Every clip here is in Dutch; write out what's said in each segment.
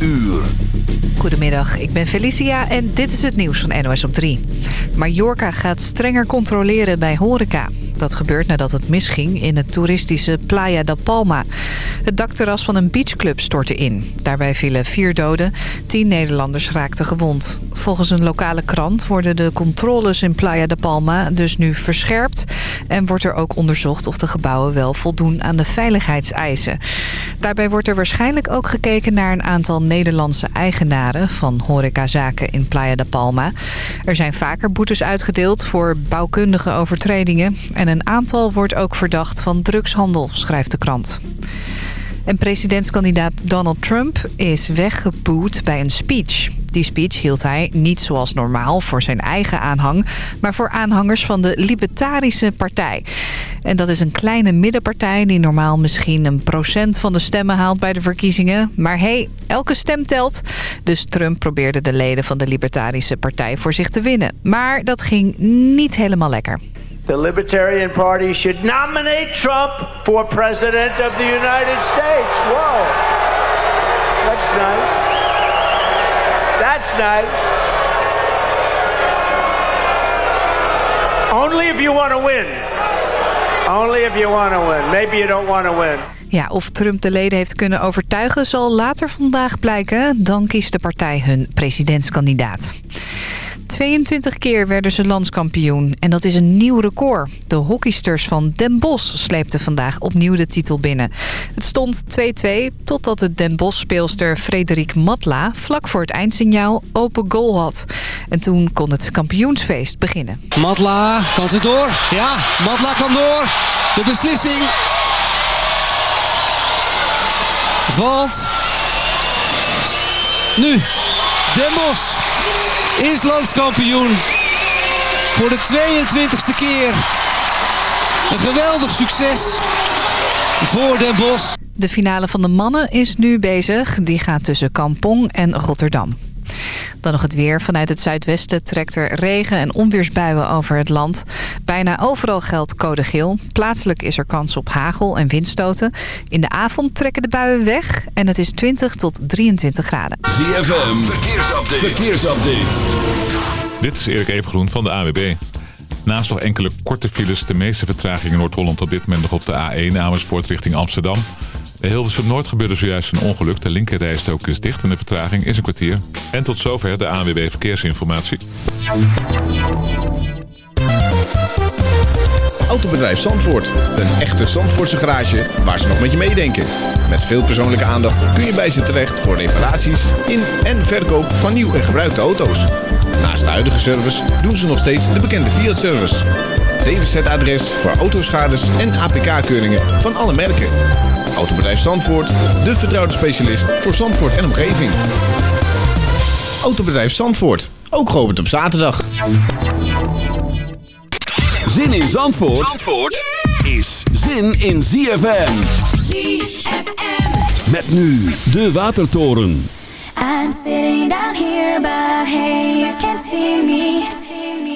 uur. Goedemiddag, ik ben Felicia en dit is het nieuws van NOS op 3. Mallorca gaat strenger controleren bij horeca. Dat gebeurt nadat het misging in het toeristische Playa da Palma. Het dakterras van een beachclub stortte in. Daarbij vielen vier doden, tien Nederlanders raakten gewond. Volgens een lokale krant worden de controles in Playa da Palma dus nu verscherpt... en wordt er ook onderzocht of de gebouwen wel voldoen aan de veiligheidseisen. Daarbij wordt er waarschijnlijk ook gekeken naar een aantal Nederlandse eigenaren... van horecazaken in Playa da Palma. Er zijn vaker boetes uitgedeeld voor bouwkundige overtredingen... en een aantal wordt ook verdacht van drugshandel, schrijft de krant. En presidentskandidaat Donald Trump is weggeboet bij een speech. Die speech hield hij niet zoals normaal voor zijn eigen aanhang... maar voor aanhangers van de Libertarische Partij. En dat is een kleine middenpartij die normaal misschien een procent van de stemmen haalt bij de verkiezingen. Maar hey, elke stem telt. Dus Trump probeerde de leden van de Libertarische Partij voor zich te winnen. Maar dat ging niet helemaal lekker. The Libertarian Party should nominate Trump for President of the United States. Whoa. That's nice. That's nice. Only if you want to win. Only if you want to win. Maybe you don't want to win. Ja, of Trump de leden heeft kunnen overtuigen zal later vandaag blijken. Dan kiest de partij hun presidentskandidaat. 22 keer werden ze landskampioen en dat is een nieuw record. De hockeysters van Den Bosch sleepten vandaag opnieuw de titel binnen. Het stond 2-2 totdat de Den Bosch-speelster Frederik Matla... vlak voor het eindsignaal open goal had. En toen kon het kampioensfeest beginnen. Matla, kan ze door? Ja, Matla kan door. De beslissing valt. Nu, Den Bosch is landskampioen. Voor de 22e keer. Een geweldig succes voor Den Bosch. De finale van de mannen is nu bezig. Die gaat tussen Kampong en Rotterdam. Dan nog het weer. Vanuit het zuidwesten trekt er regen- en onweersbuien over het land. Bijna overal geldt code geel. Plaatselijk is er kans op hagel en windstoten. In de avond trekken de buien weg en het is 20 tot 23 graden. ZFM, verkeersupdate. verkeersupdate. Dit is Erik Evengroen van de AWB. Naast nog enkele korte files, de meeste vertraging in Noord-Holland op dit moment nog op de A1 Amersfoort richting Amsterdam. Bij Hilversum Noord gebeurde zojuist een ongeluk. De linkerrijstrook is dicht en de vertraging is een kwartier. En tot zover de ANWB Verkeersinformatie. Autobedrijf Zandvoort. Een echte Zandvoortse garage waar ze nog met je meedenken. Met veel persoonlijke aandacht kun je bij ze terecht voor reparaties in en verkoop van nieuw en gebruikte auto's. Naast de huidige service doen ze nog steeds de bekende Fiat-service. DWZ-adres voor autoschades en APK-keuringen van alle merken. Autobedrijf Zandvoort, de vertrouwde specialist voor Zandvoort en omgeving. Autobedrijf Zandvoort, ook geopend op zaterdag. Zin in Zandvoort, Zandvoort is zin in ZFM. ZFM. Met nu de Watertoren. I'm sitting down here, but hey, you can't see me.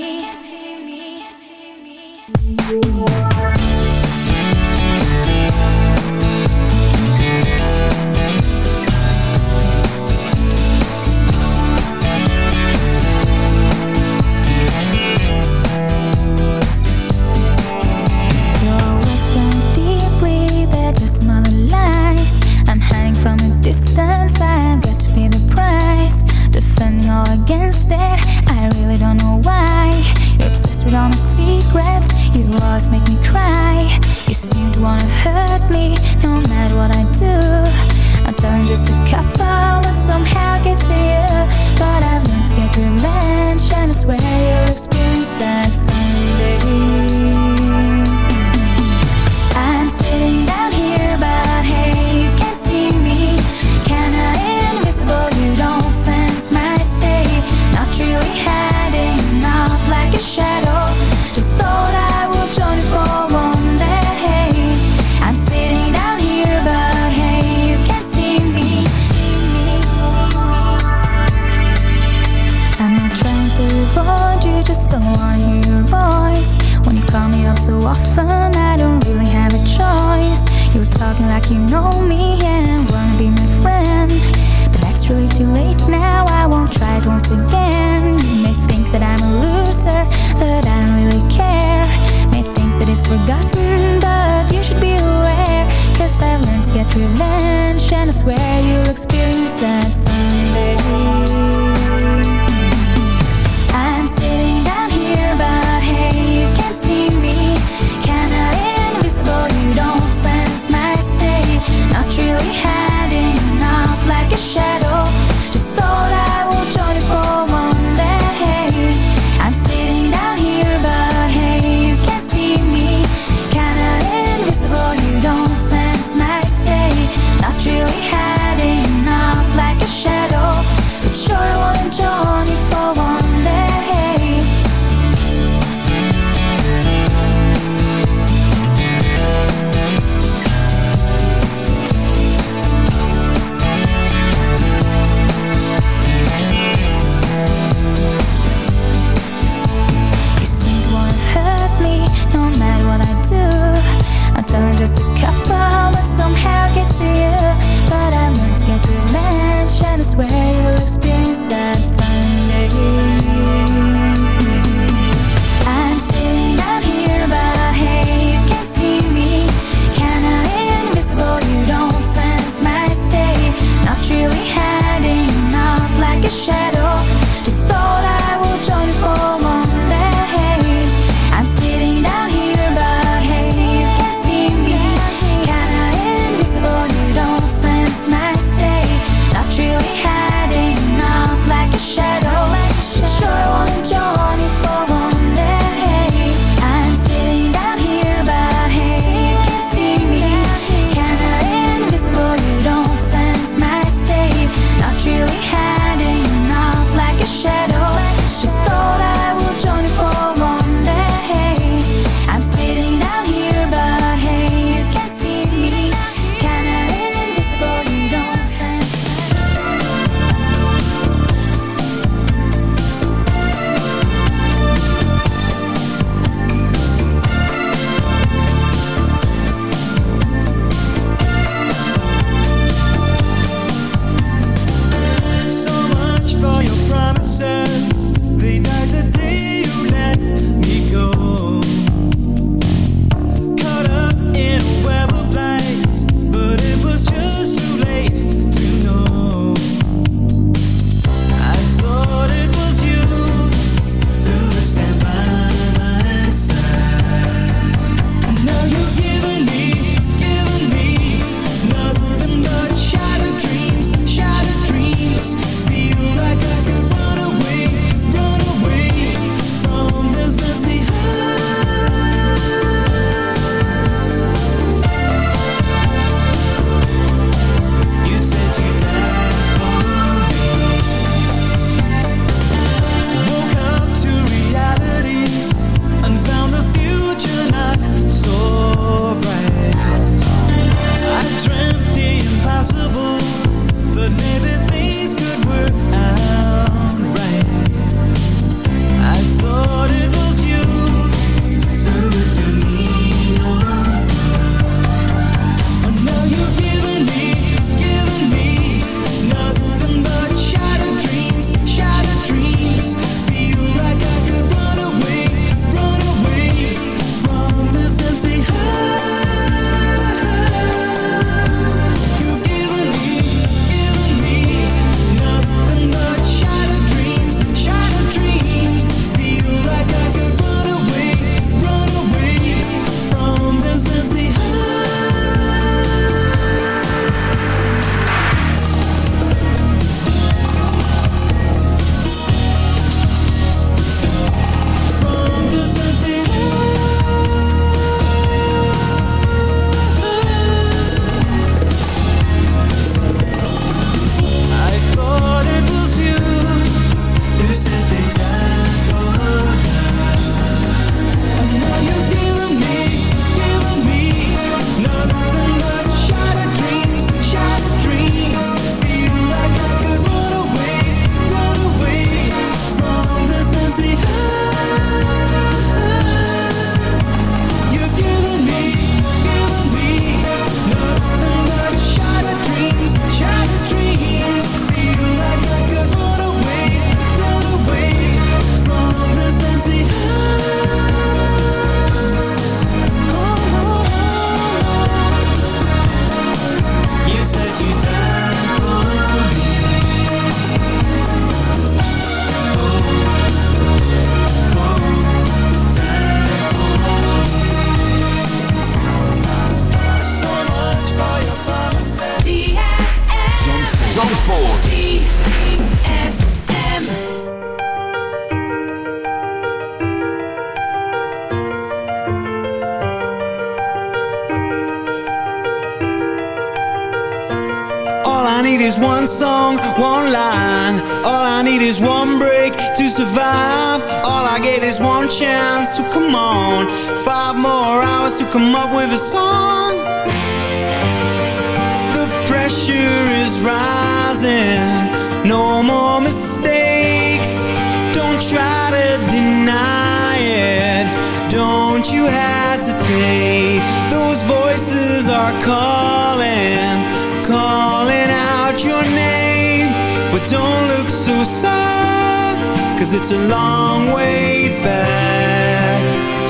But don't look so sad Cause it's a long way back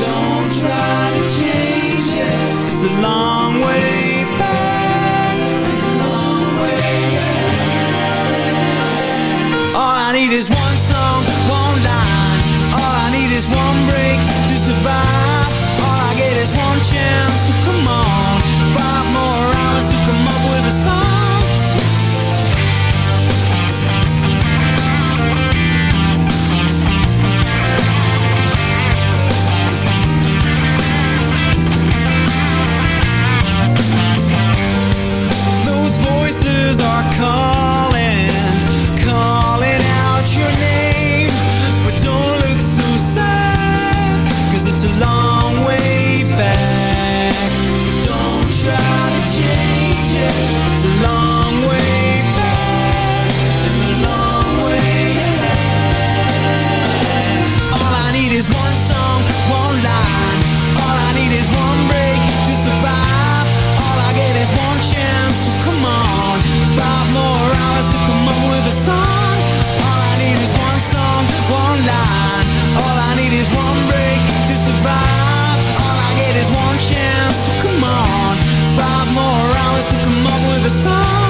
Don't try to change it it's a long way back and a long way ahead. All I need is one song, one line. All I need is one break to survive. All I get is one chance, so come on. Five more hours to come up with a song. answers are coming. It is one chance, so come on. Five more hours to come up with a song.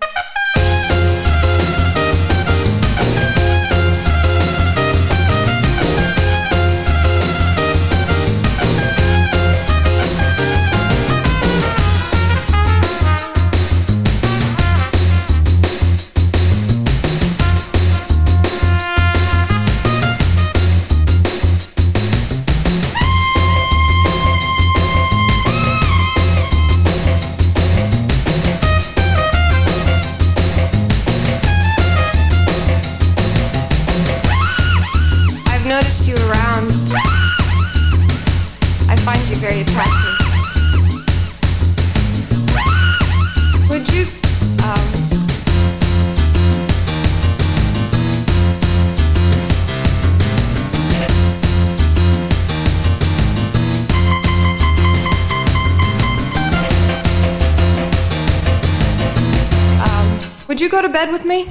bed with me?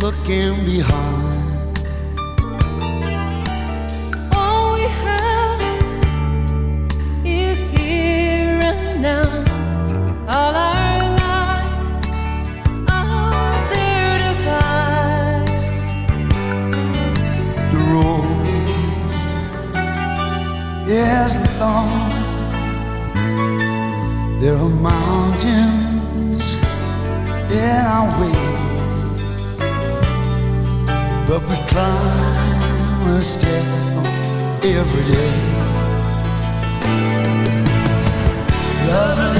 Looking behind. Climb a step every day. Lovely.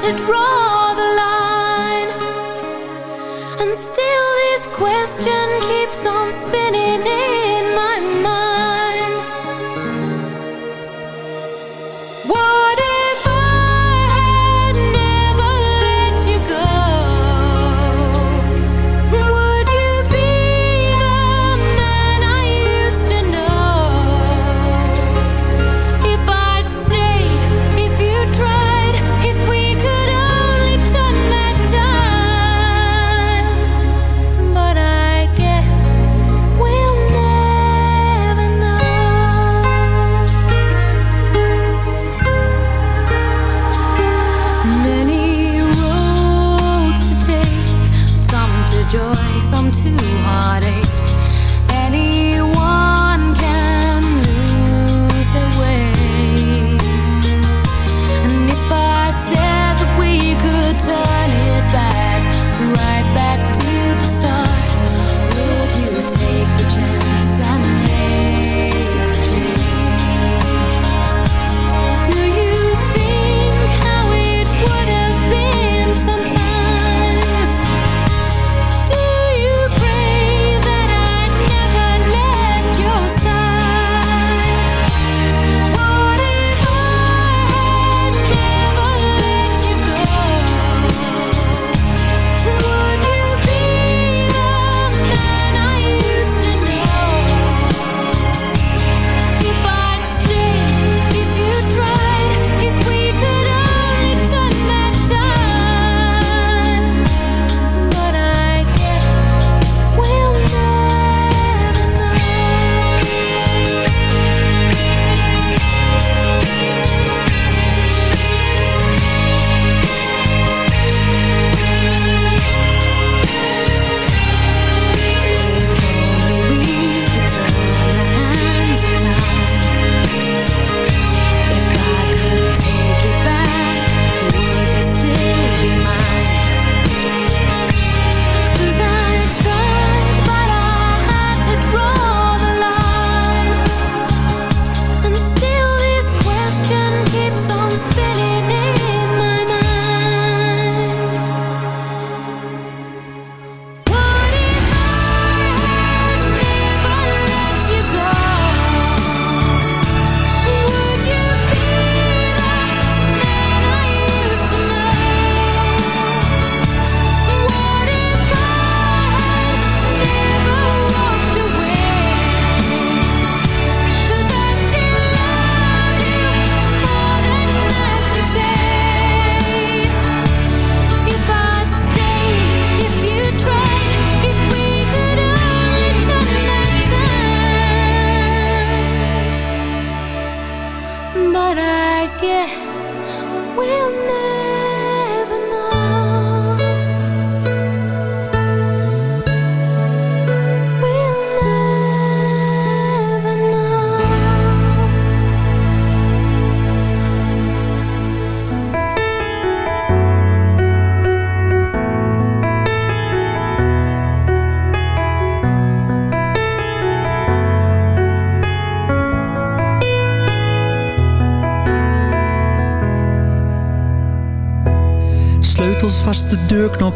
to draw the line. And still this question keeps on spinning in my mind.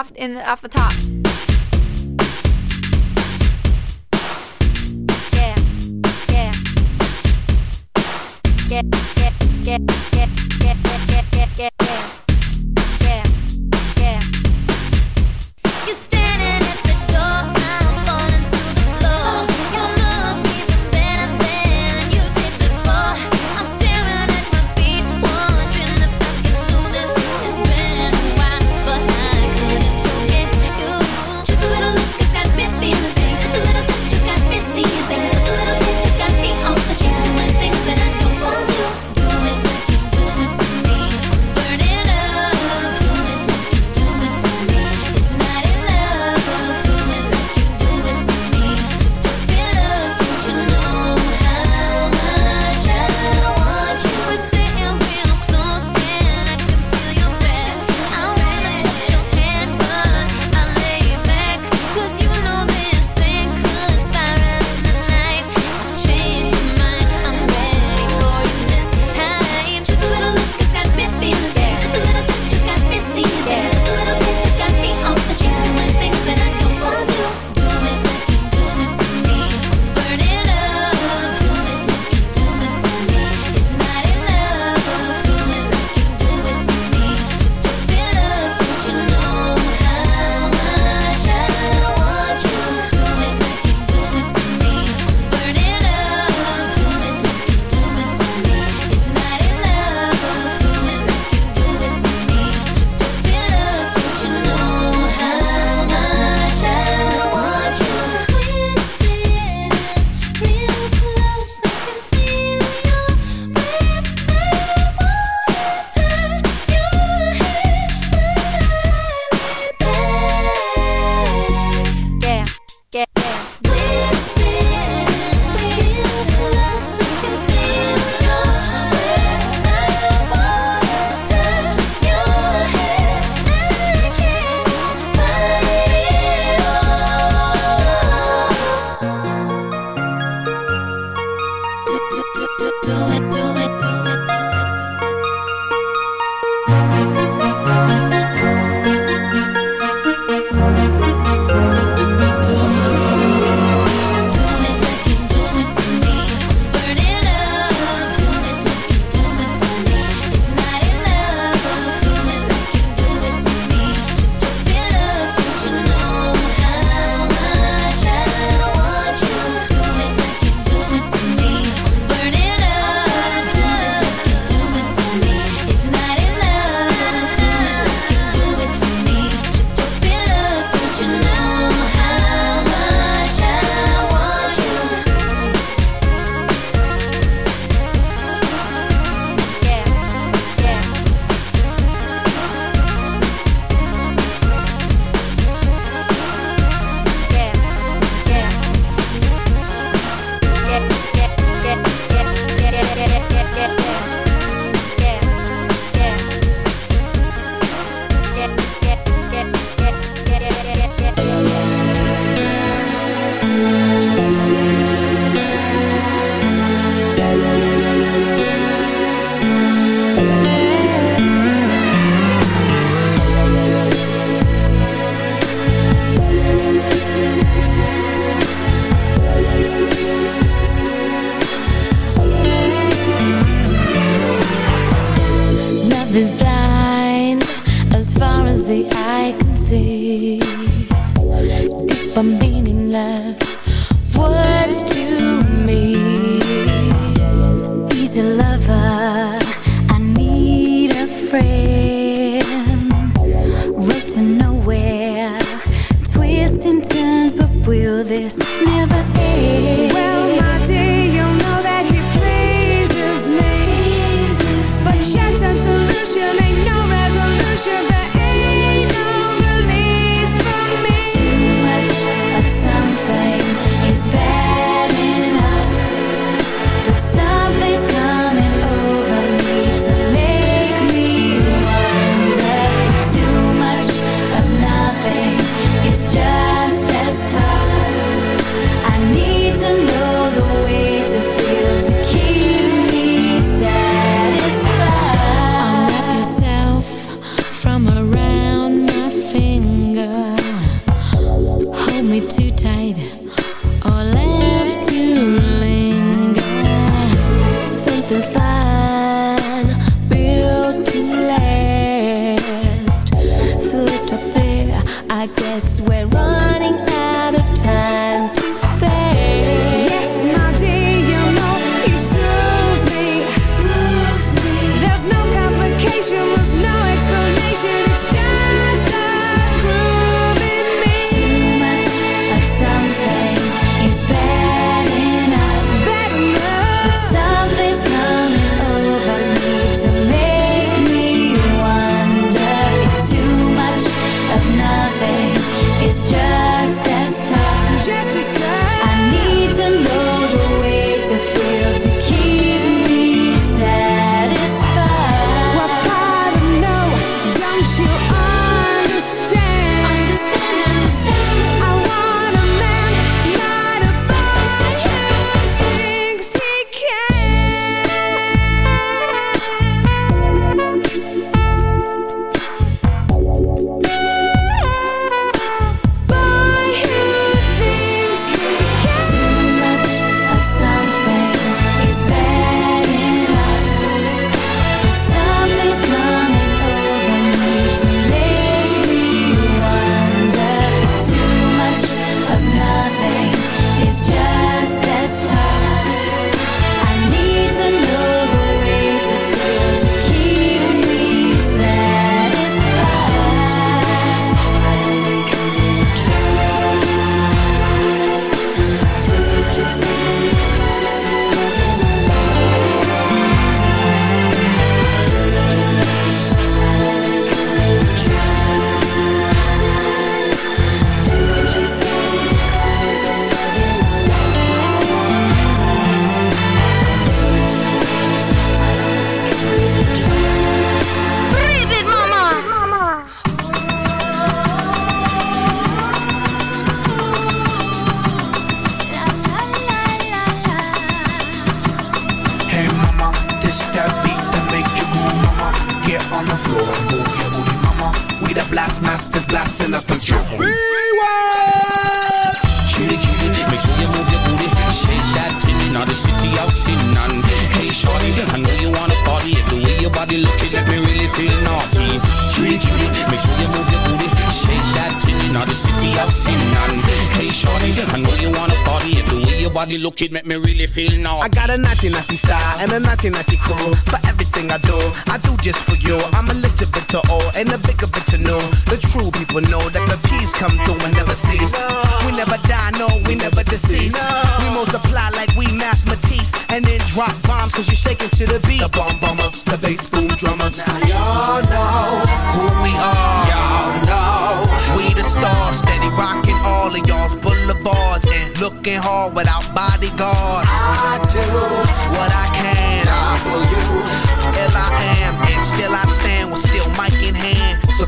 off in off the top. Yeah, yeah, yeah, yeah, yeah.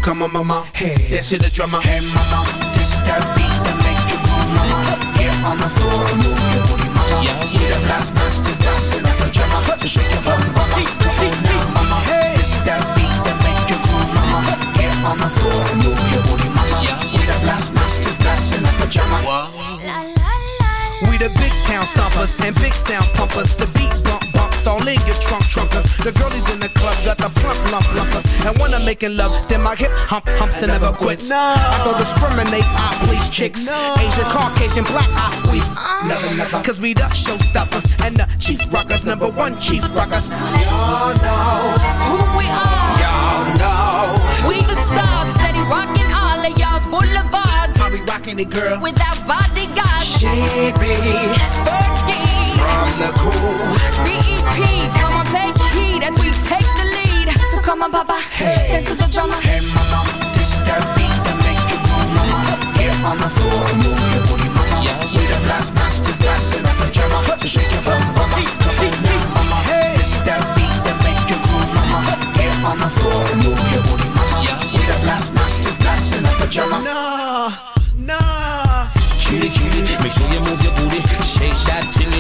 come on, mama. Hey, dance to the drummer. Hey, mama, this that beat that make you move, mama. Get on the floor and move your booty, mama. Yeah, yeah. We the blast ones to dance like a drummer to shake your bum, mama. Come on now, mama. Hey, this that beat that make you move, mama. Get on the floor and move your booty, mama. Yeah, yeah. We the blast ones to dance like a drummer. Wow. La, la, la, we the big town stompers and big sound pumpers. The beat bump bumps all in your trunk trunkers. The girl girlies making love, then my hip hump humps and never quits. I don't discriminate, I please chicks. Asian, Caucasian, black, I squeeze. Ah. Never, never. Cause we the showstoppers and the chief rockers, number one chief rockers. Y'all know who we are. Y'all know We the stars, steady rocking all of y'all's boulevards. how we rocking it, girl. Without bodyguards. She be Fergie. from the cool. BEP, come on, take heed as we take come on, Papa, dance to the drama. Hey mama, this that beat that make you move, mama. Get on the floor and move your booty, mama. We the blast masters, blasting up the drama. So shake your bum, mama. Come on now, mama. This that beat that make you groove, mama. Get on the floor and move your booty, mama. We the blast masters, blasting up the drama. Nah,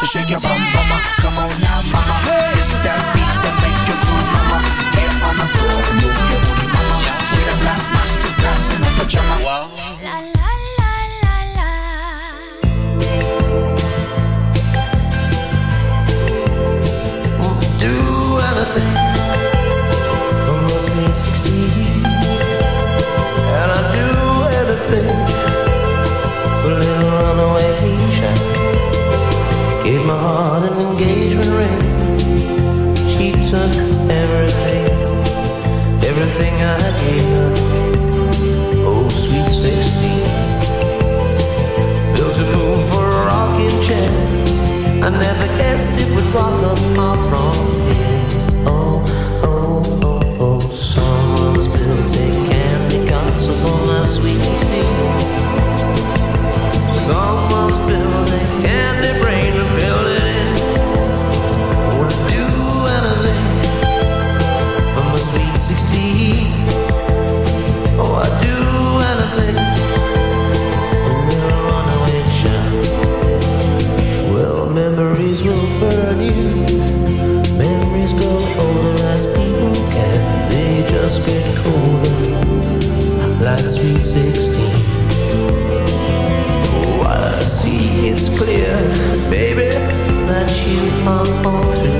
So shake your bum, mama. Come on now, mama. This that beat that make you groove, mama. Get on the floor move your booty, mama. We the blast the drama. do rock all sweet 16. Oh, I see it's clear, baby, that you are all through.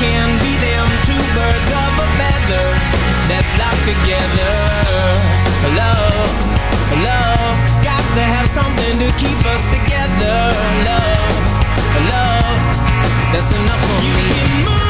can be them two birds of a feather that flock together. Love, love, got to have something to keep us together. Love, love, that's enough for you me.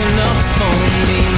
enough for me.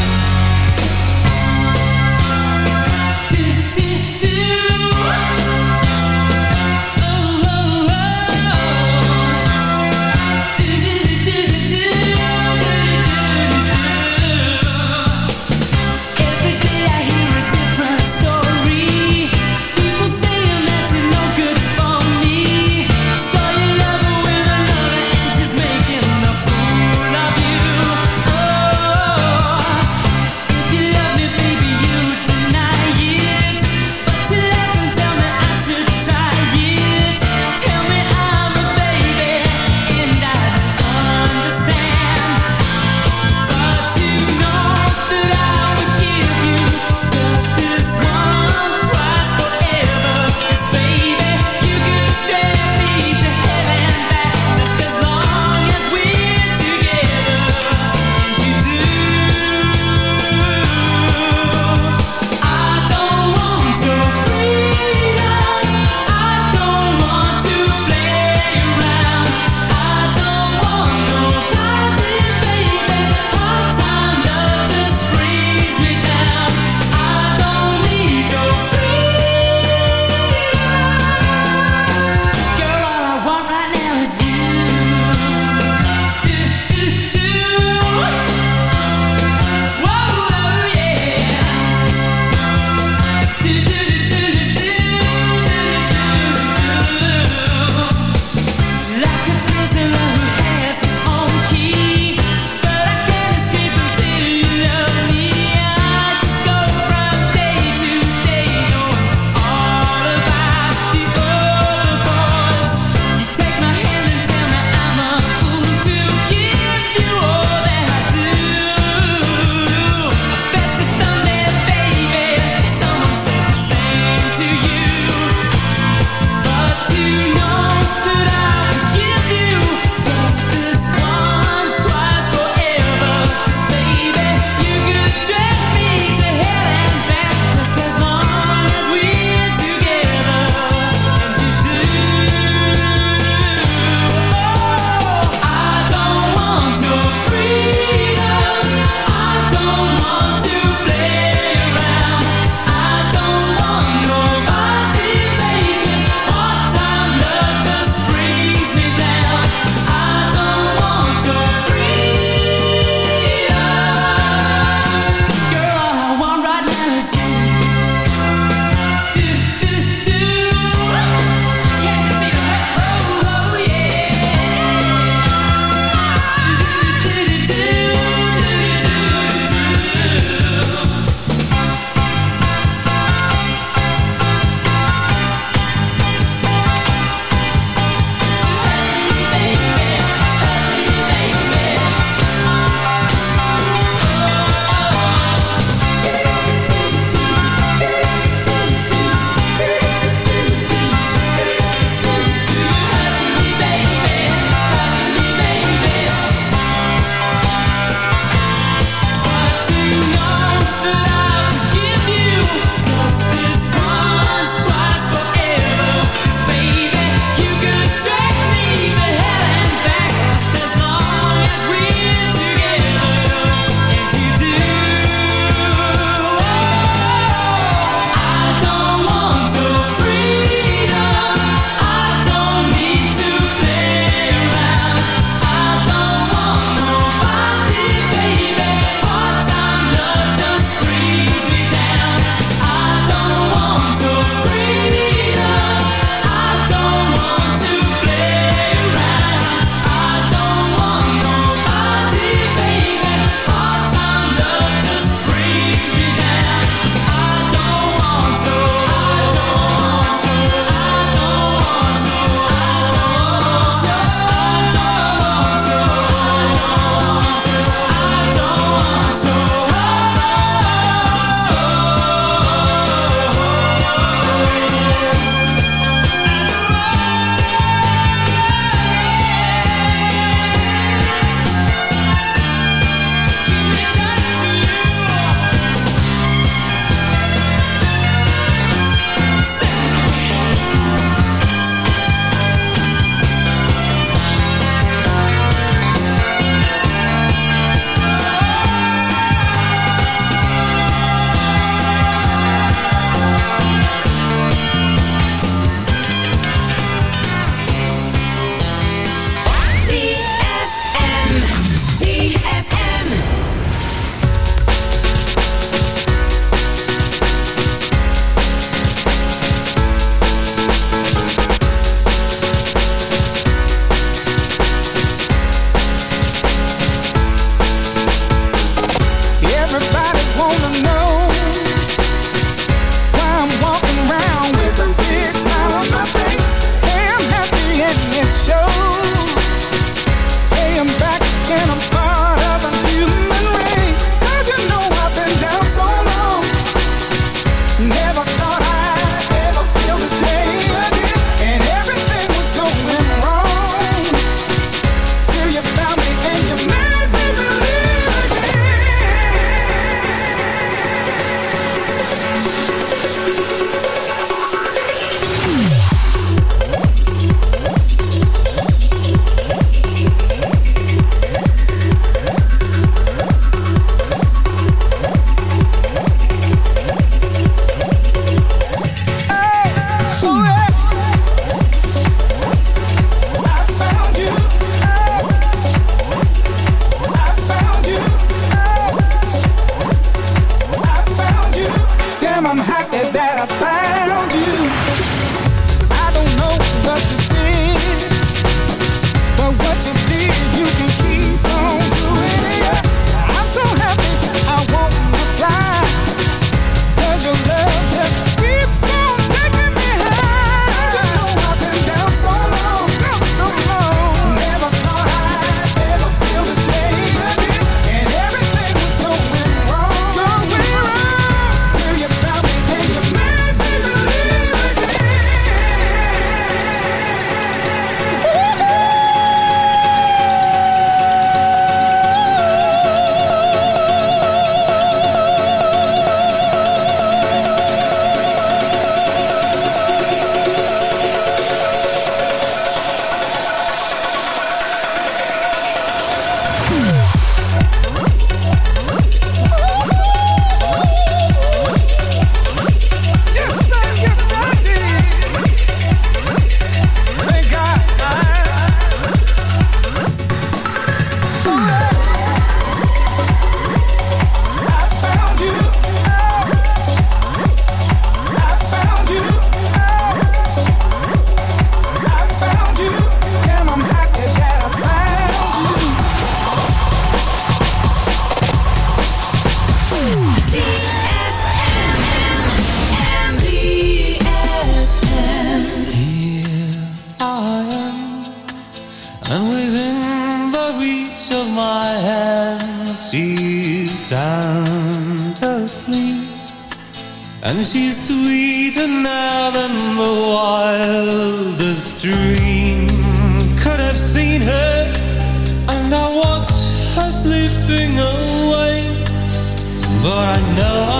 time I'm happy that I found. but I know